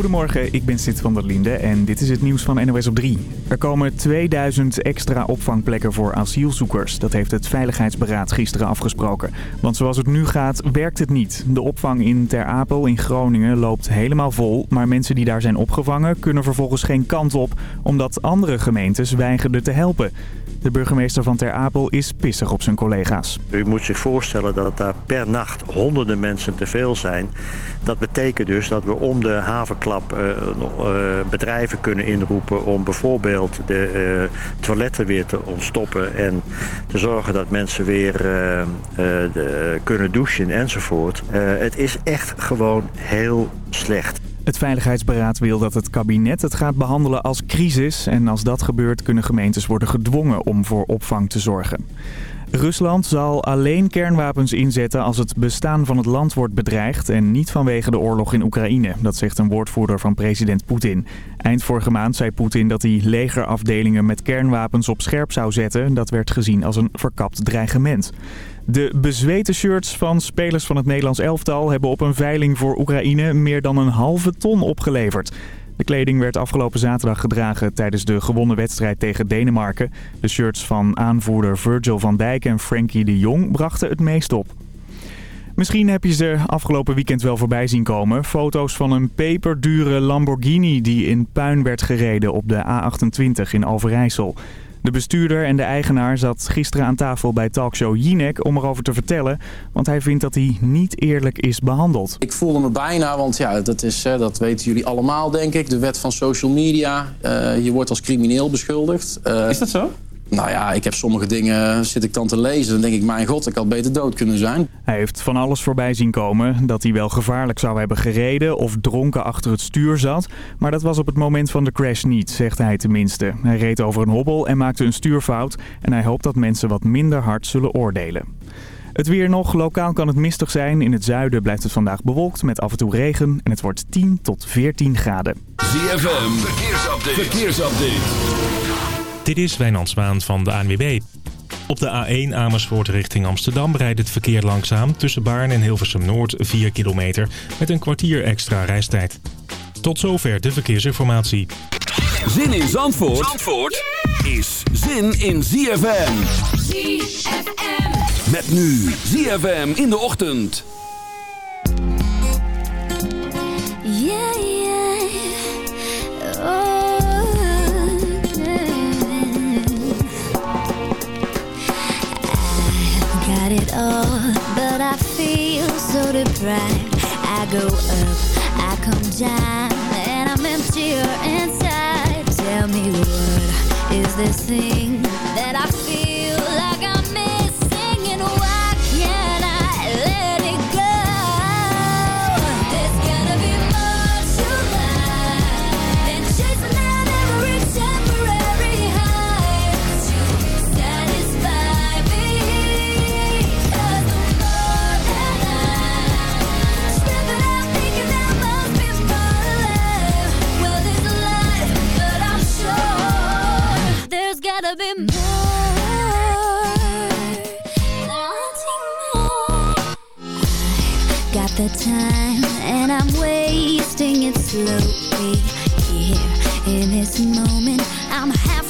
Goedemorgen, ik ben Sid van der Linde en dit is het nieuws van NOS op 3. Er komen 2000 extra opvangplekken voor asielzoekers. Dat heeft het Veiligheidsberaad gisteren afgesproken. Want zoals het nu gaat, werkt het niet. De opvang in Ter Apel in Groningen loopt helemaal vol. Maar mensen die daar zijn opgevangen kunnen vervolgens geen kant op... omdat andere gemeentes weigerden te helpen. De burgemeester van Ter Apel is pissig op zijn collega's. U moet zich voorstellen dat daar per nacht honderden mensen te veel zijn. Dat betekent dus dat we om de havenklap uh, uh, bedrijven kunnen inroepen... om bijvoorbeeld de uh, toiletten weer te ontstoppen... en te zorgen dat mensen weer de, kunnen douchen enzovoort. het is echt gewoon heel slecht. Het Veiligheidsberaad wil dat het kabinet het gaat behandelen als crisis. En als dat gebeurt kunnen gemeentes worden gedwongen om voor opvang te zorgen. Rusland zal alleen kernwapens inzetten als het bestaan van het land wordt bedreigd en niet vanwege de oorlog in Oekraïne. Dat zegt een woordvoerder van president Poetin. Eind vorige maand zei Poetin dat hij legerafdelingen met kernwapens op scherp zou zetten. Dat werd gezien als een verkapt dreigement. De bezweten shirts van spelers van het Nederlands elftal hebben op een veiling voor Oekraïne meer dan een halve ton opgeleverd. De kleding werd afgelopen zaterdag gedragen tijdens de gewonnen wedstrijd tegen Denemarken. De shirts van aanvoerder Virgil van Dijk en Frankie de Jong brachten het meest op. Misschien heb je ze afgelopen weekend wel voorbij zien komen. Foto's van een peperdure Lamborghini die in puin werd gereden op de A28 in Overijssel. De bestuurder en de eigenaar zat gisteren aan tafel bij talkshow Jinek om erover te vertellen. Want hij vindt dat hij niet eerlijk is behandeld. Ik voelde me bijna, want ja, dat, is, dat weten jullie allemaal denk ik. De wet van social media. Uh, je wordt als crimineel beschuldigd. Uh, is dat zo? Nou ja, ik heb sommige dingen, zit ik dan te lezen. Dan denk ik, mijn god, ik had beter dood kunnen zijn. Hij heeft van alles voorbij zien komen. Dat hij wel gevaarlijk zou hebben gereden of dronken achter het stuur zat. Maar dat was op het moment van de crash niet, zegt hij tenminste. Hij reed over een hobbel en maakte een stuurfout. En hij hoopt dat mensen wat minder hard zullen oordelen. Het weer nog. Lokaal kan het mistig zijn. In het zuiden blijft het vandaag bewolkt met af en toe regen. En het wordt 10 tot 14 graden. ZFM, verkeersupdate. verkeersupdate. Dit is Wijnand Zwaan van de ANWB. Op de A1 Amersfoort richting Amsterdam rijdt het verkeer langzaam... tussen Baarn en Hilversum Noord 4 kilometer... met een kwartier extra reistijd. Tot zover de verkeersinformatie. Zin in Zandvoort, Zandvoort is zin in ZFM. ZFM. Met nu ZFM in de ochtend. So deprived. I go up, I come down, and I'm emptier inside. Tell me what is this thing that I feel gotta more, more. I've got the time and I'm wasting it slowly. Here in this moment, I'm halfway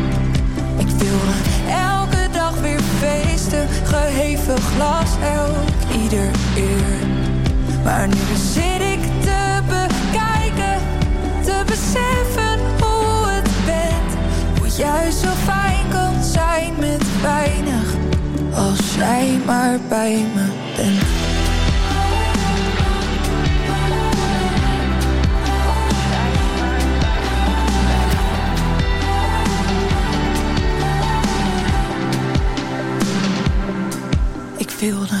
Maar nu zit ik te bekijken, te beseffen hoe het bent. Hoe het juist zo fijn kan zijn met weinig, als jij maar bij me bent. Ik wilde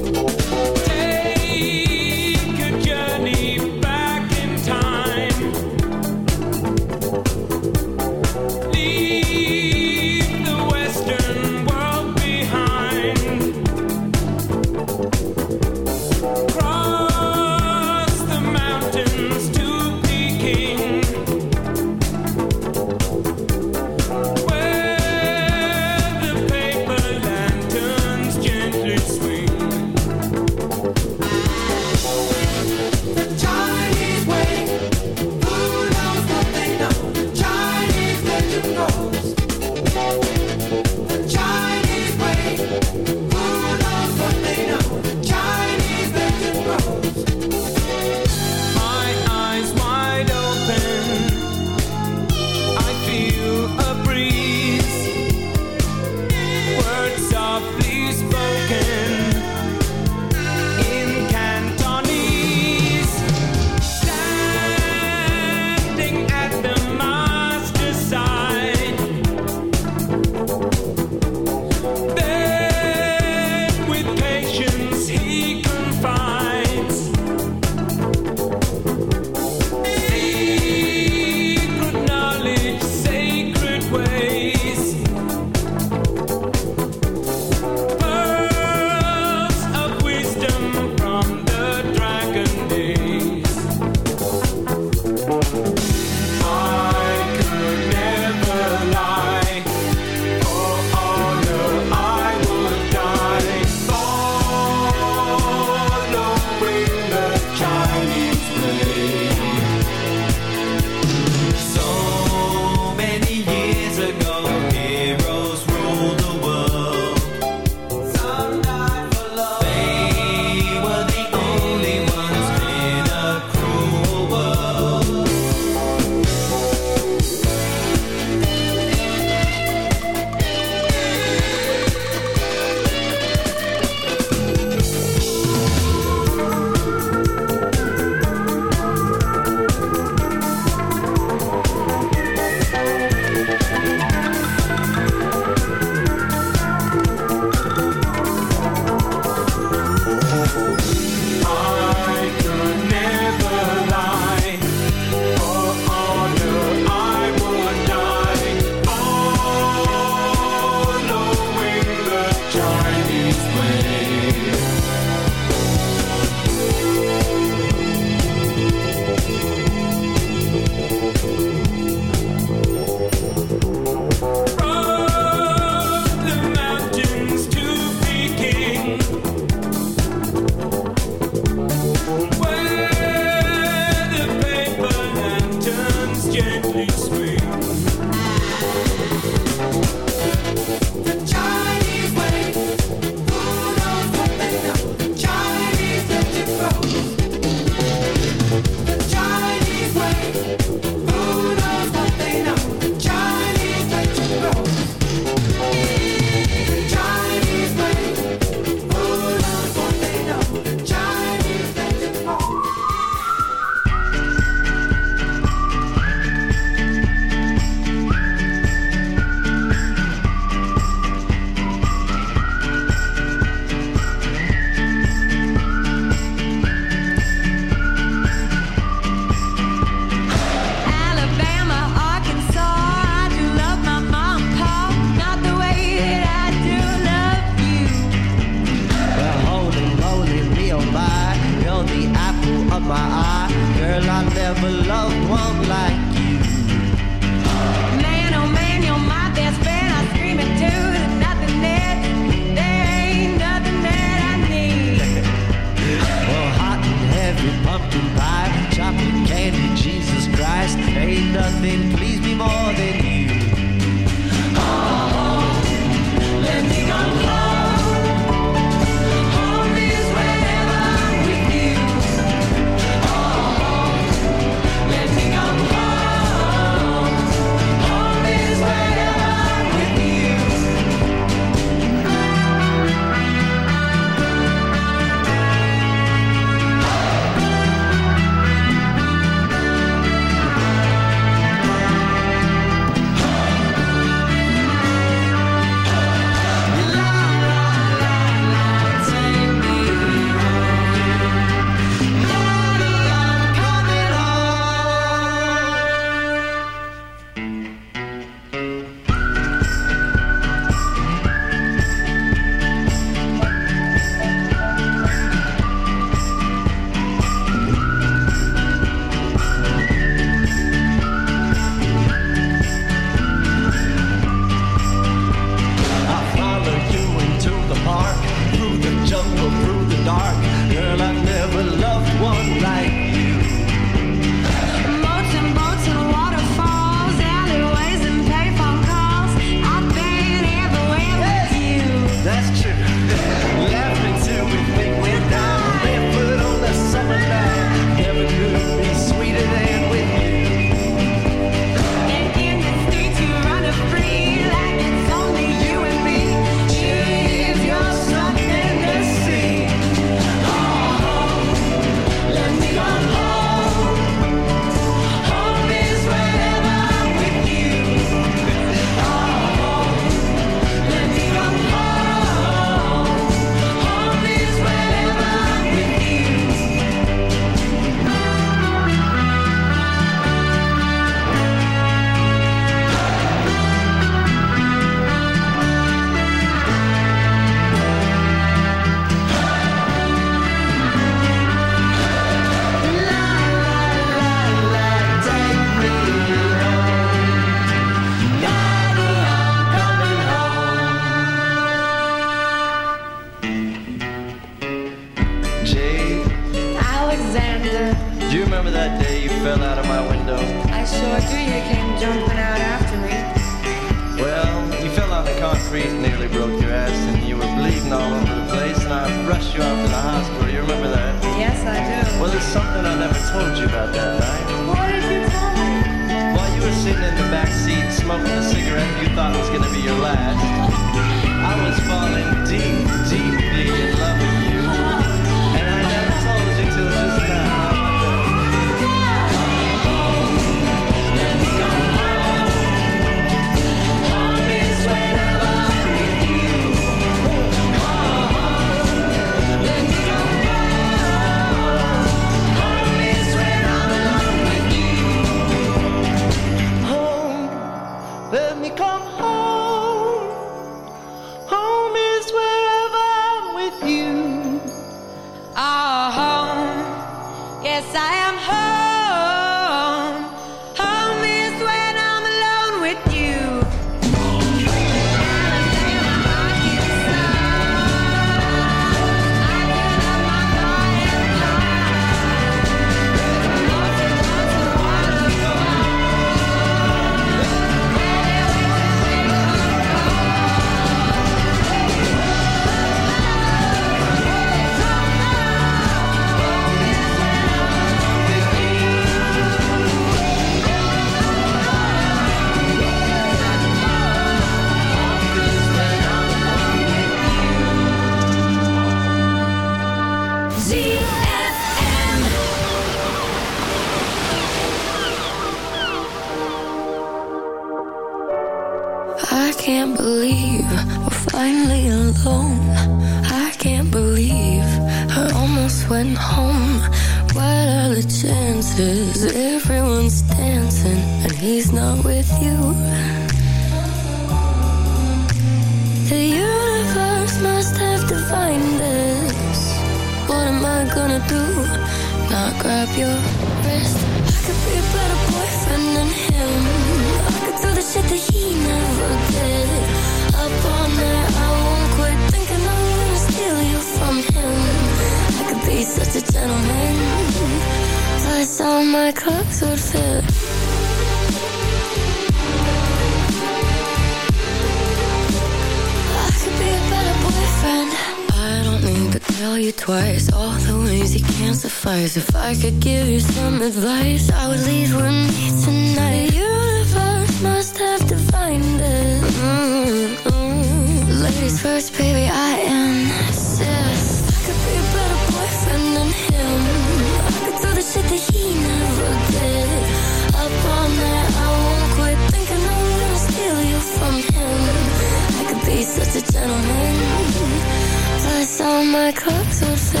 clocks would say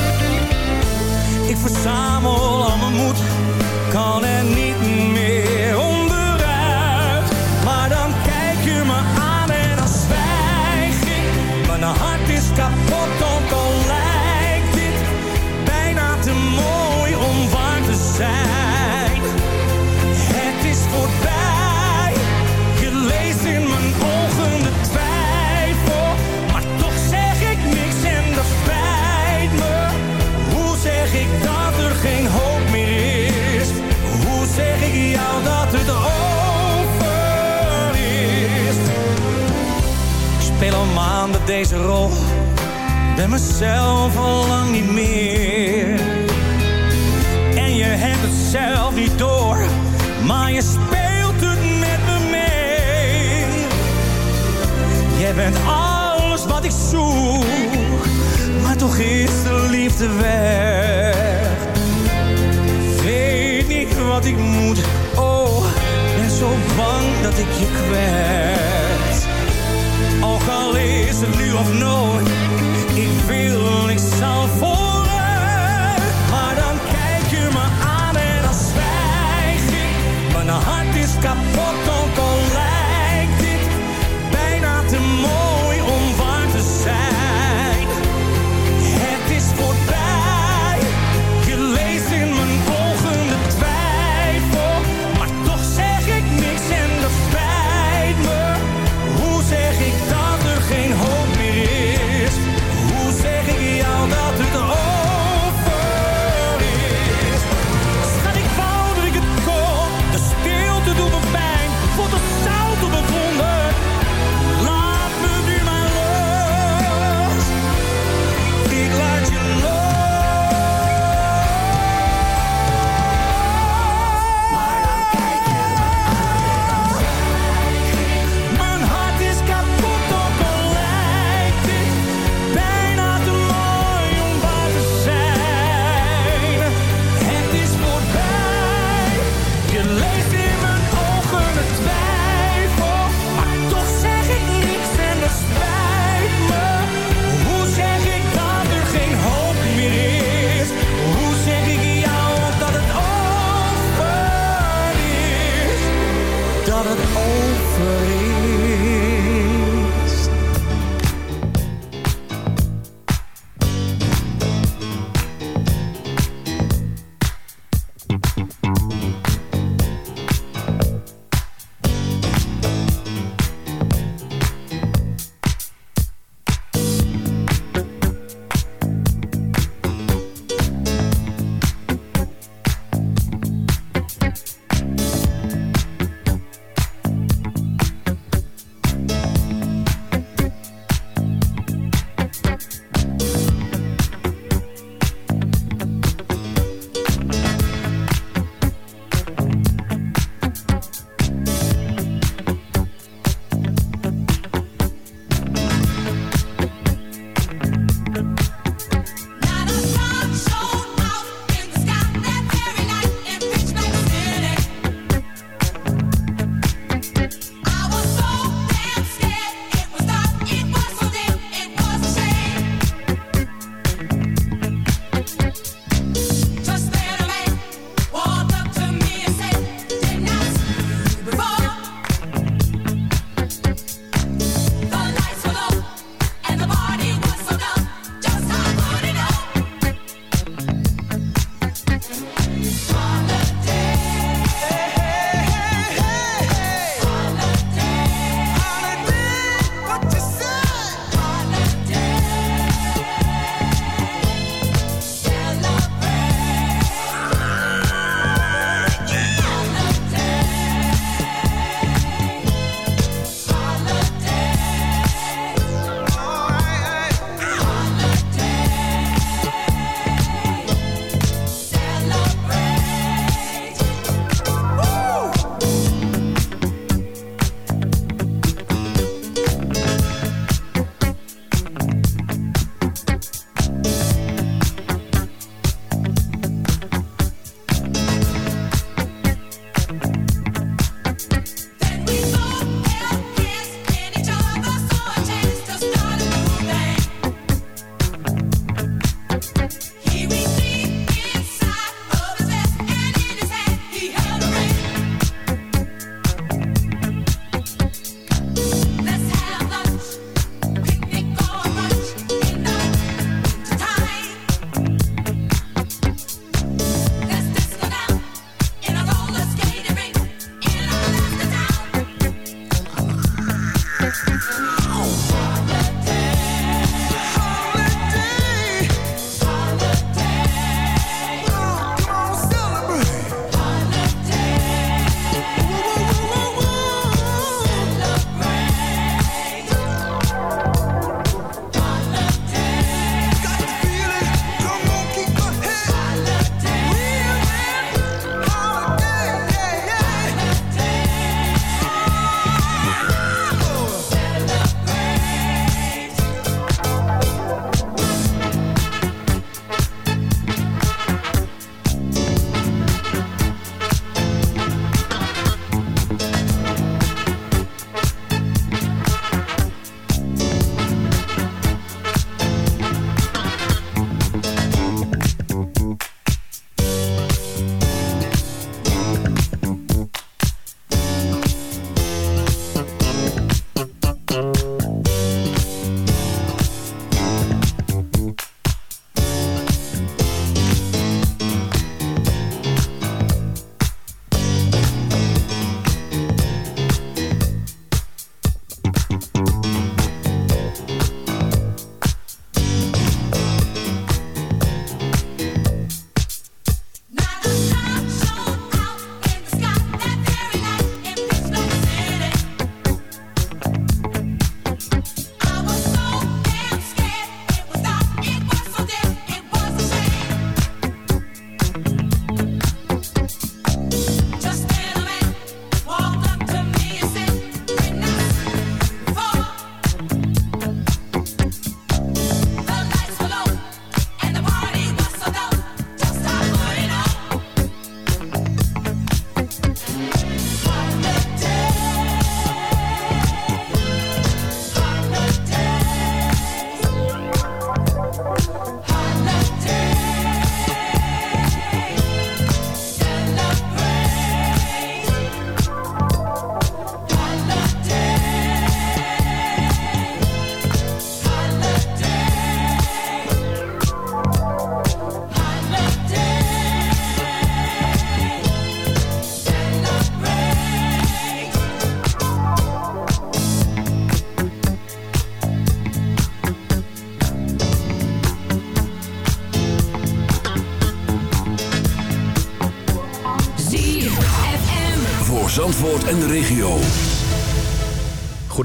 ik verzamel al mijn moed, kan er niet meer. zeg ik jou dat het over is. Ik speel al maanden deze rol, ben mezelf al lang niet meer. En je hebt het zelf niet door, maar je speelt het met me mee. Jij bent alles wat ik zoek, maar toch is de liefde weg wat ik moet. Oh, en zo bang dat ik je kwets. Ook al is het nu of nooit, ik wil, ik zal. Maar dan kijk je me aan en dan zwijg ik. Mijn hart is kapot.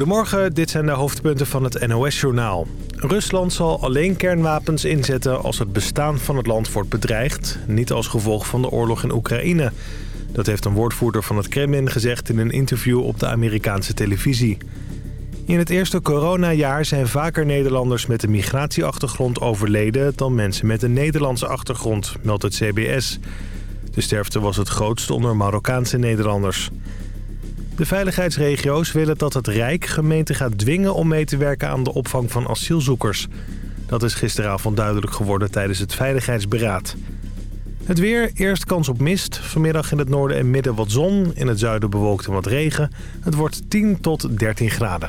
Goedemorgen, dit zijn de hoofdpunten van het NOS-journaal. Rusland zal alleen kernwapens inzetten als het bestaan van het land wordt bedreigd... niet als gevolg van de oorlog in Oekraïne. Dat heeft een woordvoerder van het Kremlin gezegd in een interview op de Amerikaanse televisie. In het eerste coronajaar zijn vaker Nederlanders met een migratieachtergrond overleden... dan mensen met een Nederlandse achtergrond, meldt het CBS. De sterfte was het grootst onder Marokkaanse Nederlanders. De veiligheidsregio's willen dat het Rijk gemeenten gaat dwingen om mee te werken aan de opvang van asielzoekers. Dat is gisteravond duidelijk geworden tijdens het Veiligheidsberaad. Het weer, eerst kans op mist. Vanmiddag in het noorden en midden wat zon. In het zuiden bewolkt en wat regen. Het wordt 10 tot 13 graden.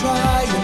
try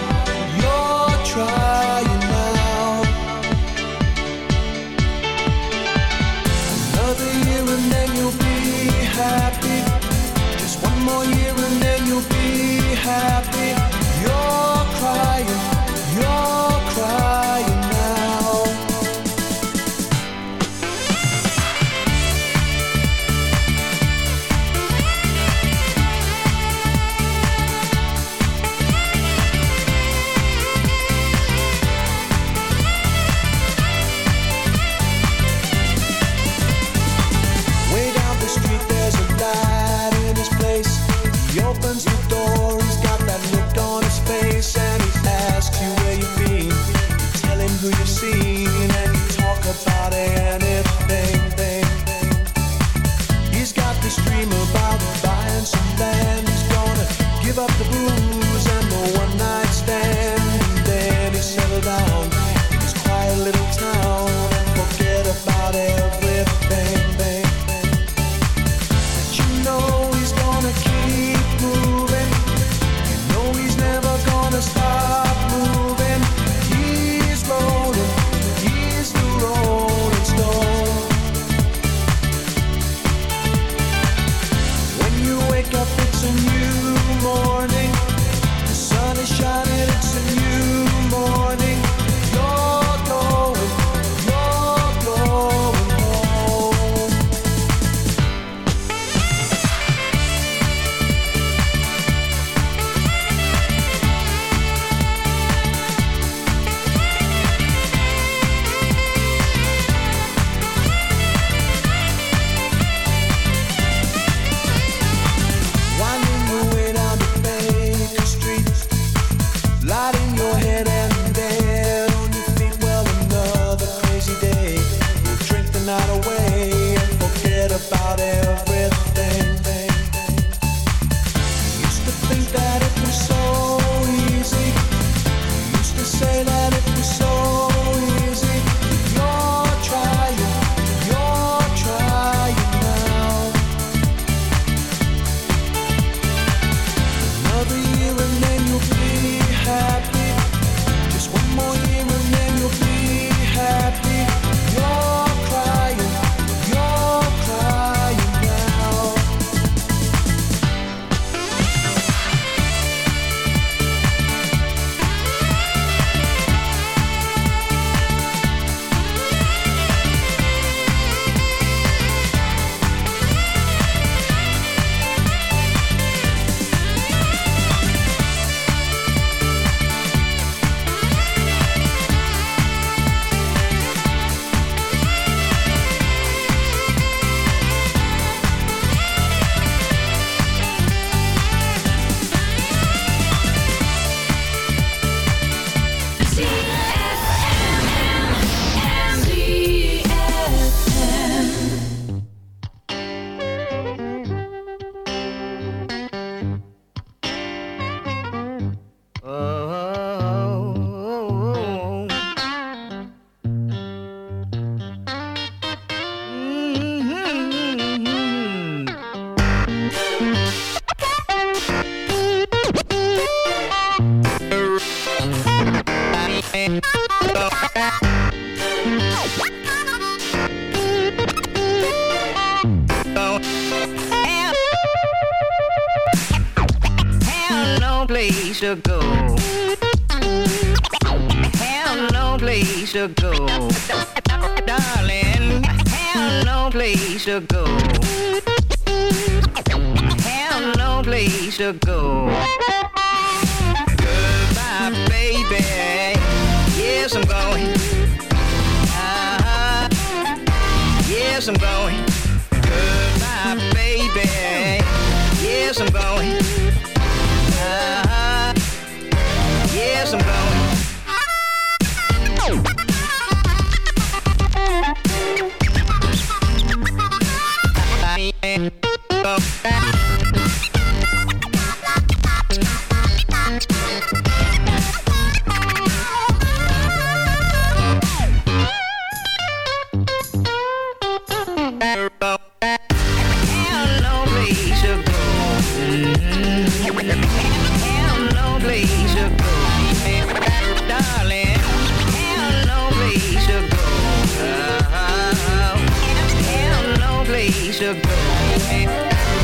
to go.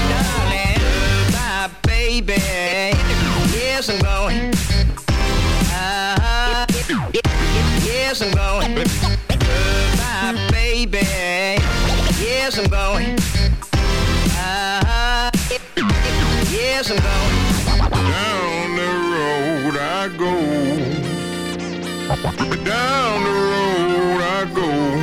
Darling, my baby. Yes, I'm going. Uh, yes, I'm going. My baby. Yes, I'm going. Uh, yes, I'm going. Down the road I go. Down the road I go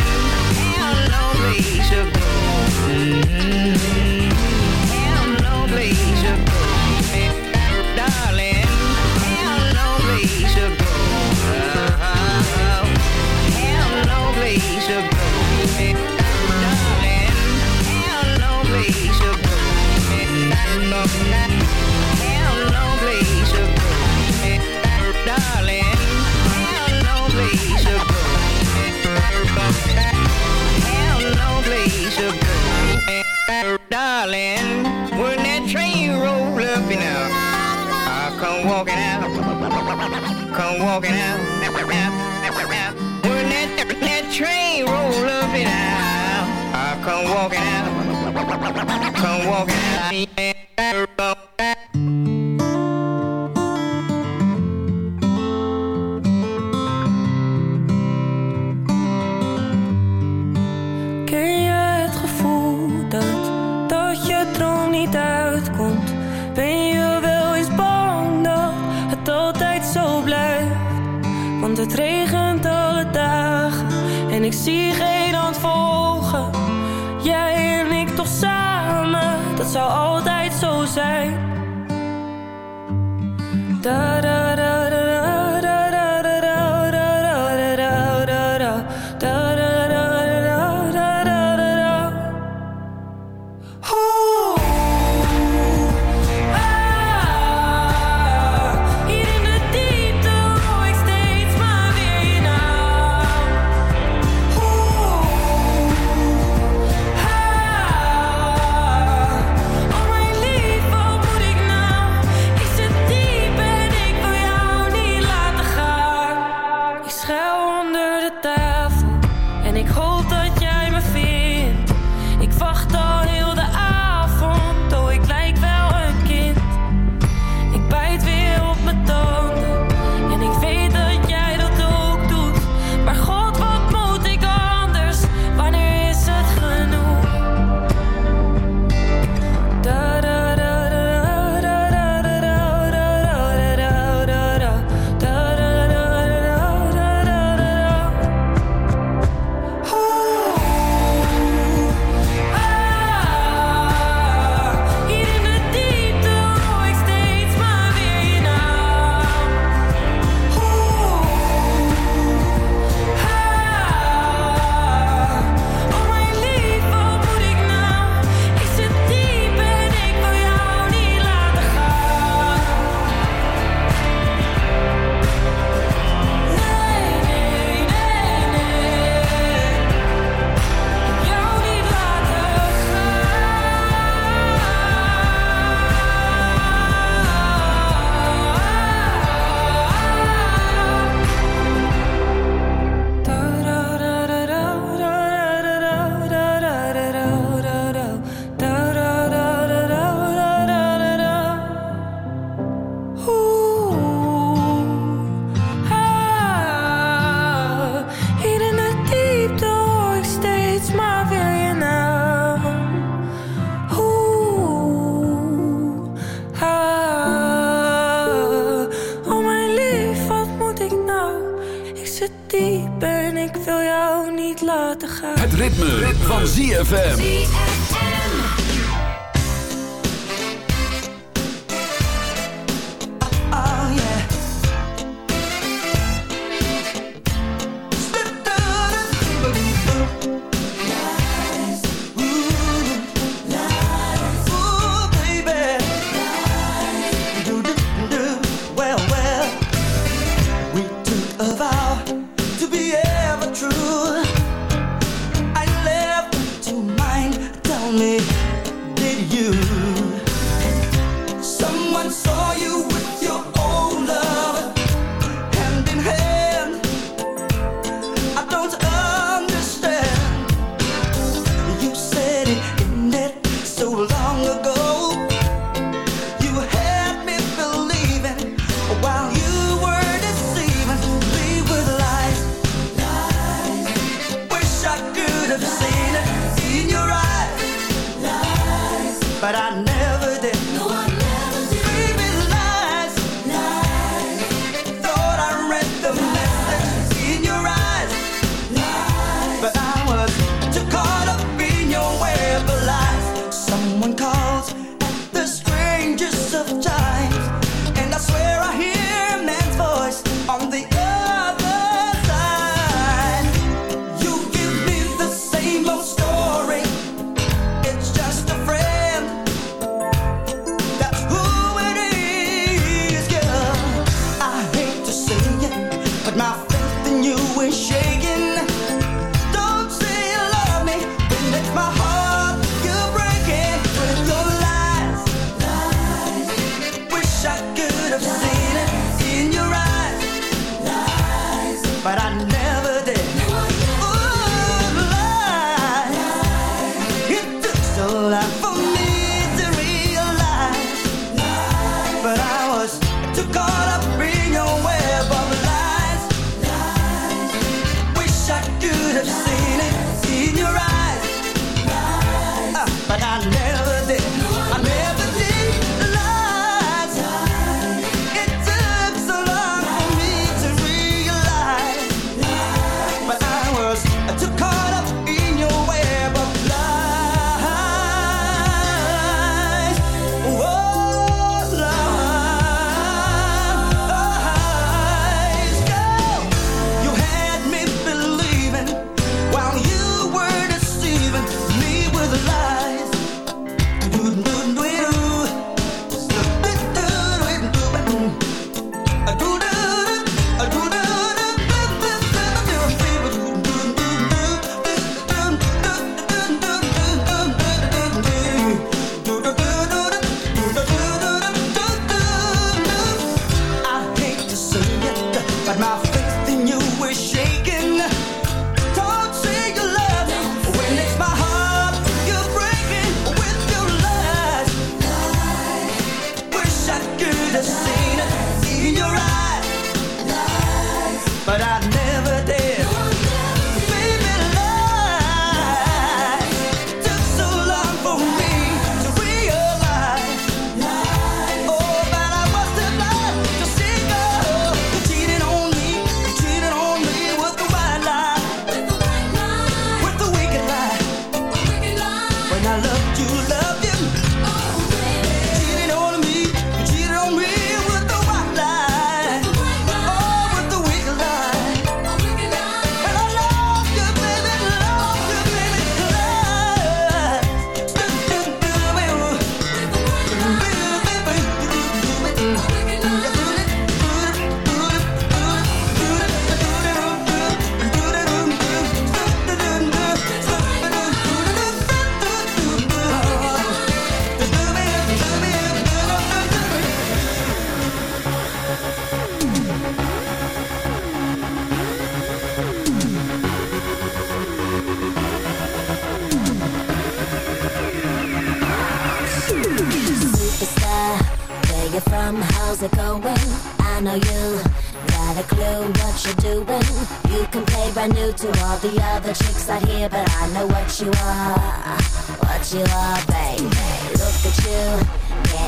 on walking out. When that, that train roll up and out, I come walking. Come. Ben ik zie geen handvolgen. Jij en ik toch samen, dat zou altijd zo zijn. 腕の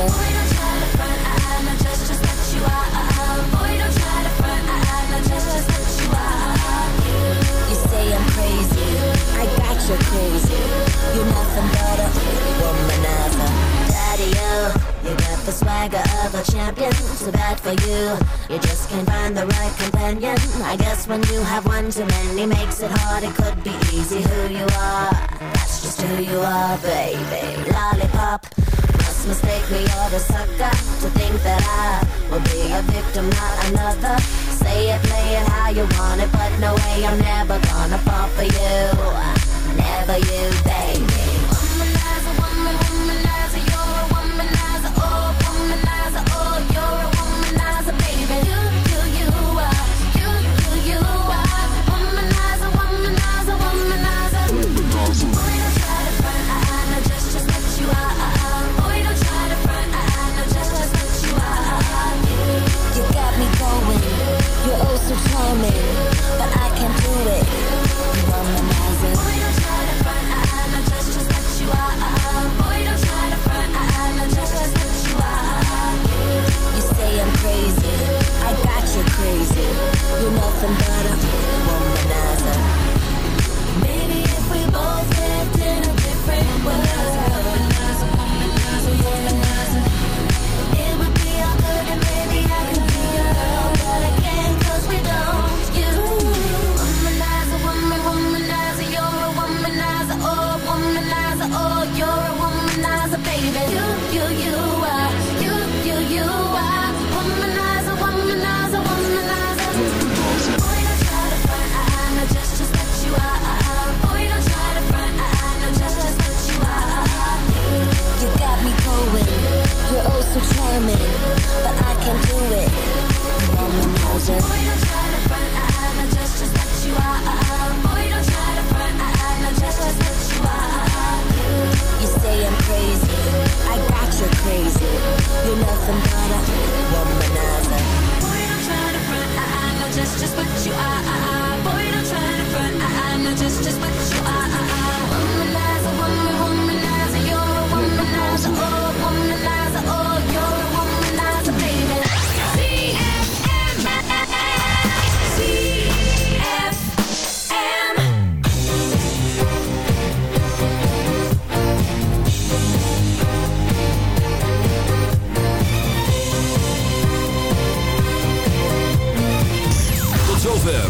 myself. You say I'm crazy. I got you crazy. You're nothing but a womanizer. Daddy, -o, you got the swagger of a champion. so bad for you. You just can't find the right companion. I guess when you have one too many, makes it hard. It could be easy who you are. That's just who you are, baby. Lollipop must mistake me you're the sucker to think that I will be a victim, not another. Say it, play it how you want it, but no way I'm never gonna fall for you. Never you, babe. I got you crazy. You're nothing but a womanizer. another womanizer. Boy, I'm trying to front, I, I know just, just what you are. I